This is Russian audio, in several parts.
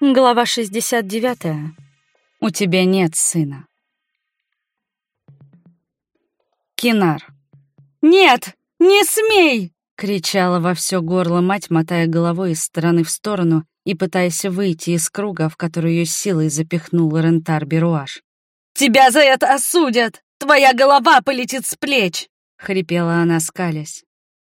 Глава 69. У тебя нет сына. Кинар. «Нет, не смей!» — кричала во все горло мать, мотая головой из стороны в сторону и пытаясь выйти из круга, в который ее силой запихнул Рентар Беруаш. «Тебя за это осудят! Твоя голова полетит с плеч!» — хрипела она, скалясь.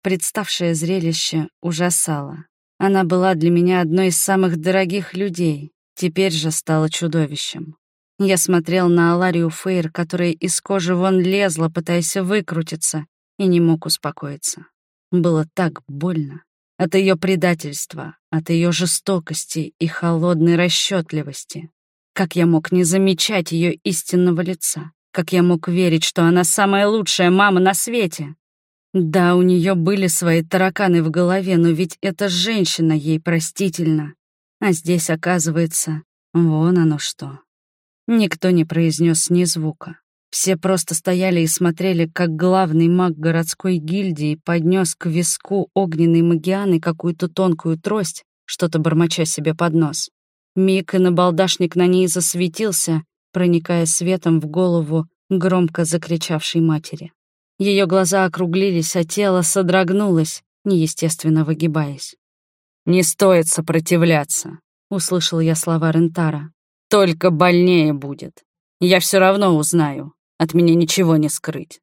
Представшее зрелище ужасало. Она была для меня одной из самых дорогих людей, теперь же стала чудовищем. Я смотрел на Аларию Фейр, которая из кожи вон лезла, пытаясь выкрутиться, и не мог успокоиться. Было так больно. От ее предательства, от ее жестокости и холодной расчетливости. Как я мог не замечать ее истинного лица? Как я мог верить, что она самая лучшая мама на свете? Да, у нее были свои тараканы в голове, но ведь эта женщина ей простительна. А здесь, оказывается, вон оно что. Никто не произнес ни звука. Все просто стояли и смотрели, как главный маг городской гильдии поднес к виску огненной магианы какую-то тонкую трость, что-то бормоча себе под нос. Миг и набалдашник на ней засветился, проникая светом в голову громко закричавшей матери. Ее глаза округлились, а тело содрогнулось, неестественно выгибаясь. «Не стоит сопротивляться», — услышал я слова Рентара. «Только больнее будет. Я все равно узнаю. От меня ничего не скрыть».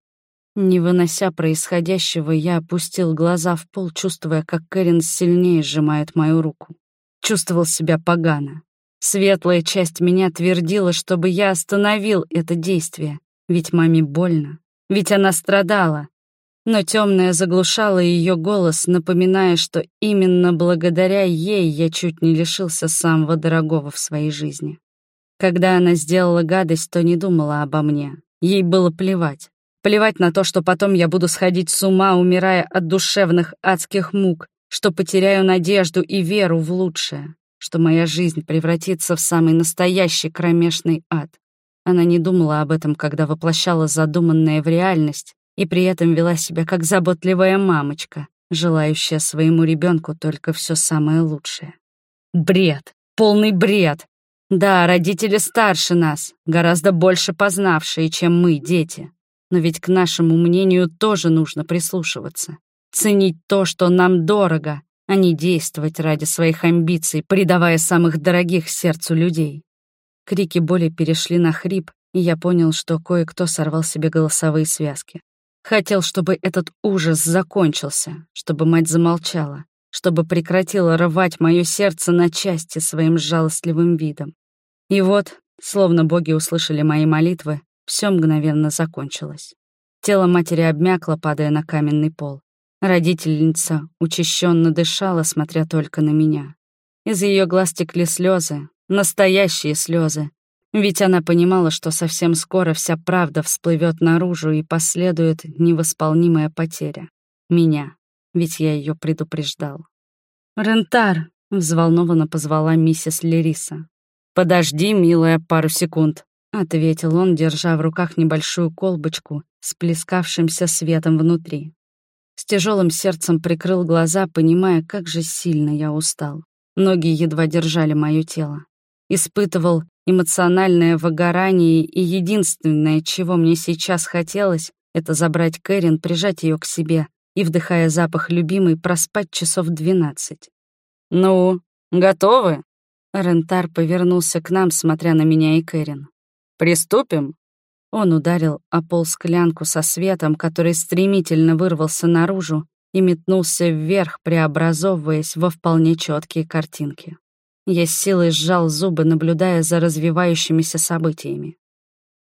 Не вынося происходящего, я опустил глаза в пол, чувствуя, как Кэрин сильнее сжимает мою руку. Чувствовал себя погано. Светлая часть меня твердила, чтобы я остановил это действие, ведь маме больно ведь она страдала. Но темная заглушала ее голос, напоминая, что именно благодаря ей я чуть не лишился самого дорогого в своей жизни. Когда она сделала гадость, то не думала обо мне. Ей было плевать. Плевать на то, что потом я буду сходить с ума, умирая от душевных адских мук, что потеряю надежду и веру в лучшее, что моя жизнь превратится в самый настоящий кромешный ад. Она не думала об этом, когда воплощала задуманное в реальность, и при этом вела себя как заботливая мамочка, желающая своему ребенку только все самое лучшее. Бред, полный бред. Да, родители старше нас, гораздо больше познавшие, чем мы, дети. Но ведь к нашему мнению тоже нужно прислушиваться. Ценить то, что нам дорого, а не действовать ради своих амбиций, предавая самых дорогих сердцу людей. Крики боли перешли на хрип, и я понял, что кое-кто сорвал себе голосовые связки. Хотел, чтобы этот ужас закончился, чтобы мать замолчала, чтобы прекратила рвать мое сердце на части своим жалостливым видом. И вот, словно боги услышали мои молитвы, все мгновенно закончилось. Тело матери обмякло, падая на каменный пол. Родительница учащенно дышала, смотря только на меня. Из ее глаз текли слезы, Настоящие слезы. Ведь она понимала, что совсем скоро вся правда всплывет наружу и последует невосполнимая потеря. Меня. Ведь я ее предупреждал. «Рентар!» — взволнованно позвала миссис Лериса. «Подожди, милая, пару секунд», — ответил он, держа в руках небольшую колбочку с плескавшимся светом внутри. С тяжелым сердцем прикрыл глаза, понимая, как же сильно я устал. Ноги едва держали мое тело испытывал эмоциональное выгорание, и единственное, чего мне сейчас хотелось, это забрать Кэрин, прижать ее к себе и, вдыхая запах любимой, проспать часов двенадцать. «Ну, готовы?» Рентар повернулся к нам, смотря на меня и Кэрин. «Приступим?» Он ударил о пол склянку со светом, который стремительно вырвался наружу и метнулся вверх, преобразовываясь во вполне четкие картинки. Я с силой сжал зубы, наблюдая за развивающимися событиями.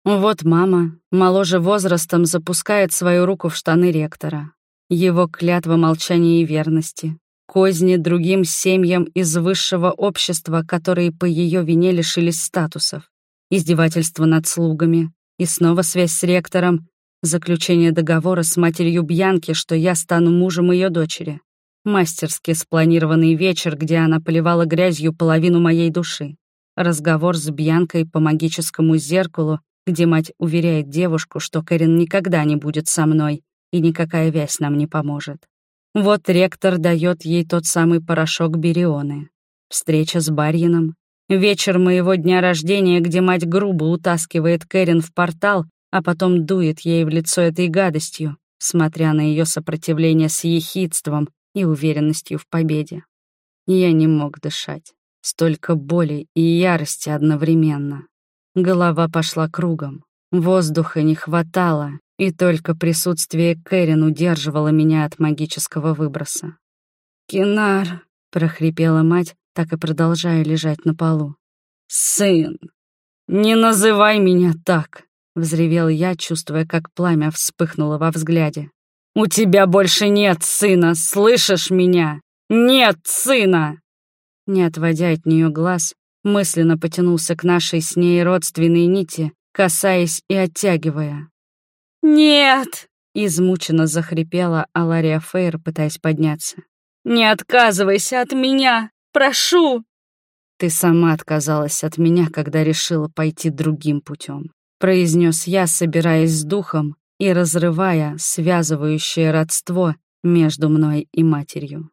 Вот мама, моложе возрастом, запускает свою руку в штаны ректора. Его клятва молчания и верности. Козни другим семьям из высшего общества, которые по ее вине лишились статусов. Издевательство над слугами. И снова связь с ректором. Заключение договора с матерью Бьянки, что я стану мужем ее дочери. Мастерски спланированный вечер, где она поливала грязью половину моей души. Разговор с Бьянкой по магическому зеркалу, где мать уверяет девушку, что Кэрин никогда не будет со мной, и никакая вязь нам не поможет. Вот ректор дает ей тот самый порошок Берионы. Встреча с Барьином, Вечер моего дня рождения, где мать грубо утаскивает Кэрин в портал, а потом дует ей в лицо этой гадостью, смотря на ее сопротивление с ехидством и уверенностью в победе. Я не мог дышать. Столько боли и ярости одновременно. Голова пошла кругом. Воздуха не хватало, и только присутствие Кэрин удерживало меня от магического выброса. «Кинар», — прохрипела мать, так и продолжая лежать на полу. «Сын, не называй меня так!» — взревел я, чувствуя, как пламя вспыхнуло во взгляде. «У тебя больше нет сына, слышишь меня? Нет сына!» Не отводя от нее глаз, мысленно потянулся к нашей с ней родственной нити, касаясь и оттягивая. «Нет!» — измученно захрипела Алария Фейр, пытаясь подняться. «Не отказывайся от меня! Прошу!» «Ты сама отказалась от меня, когда решила пойти другим путем», — произнес я, собираясь с духом и разрывая связывающее родство между мной и матерью.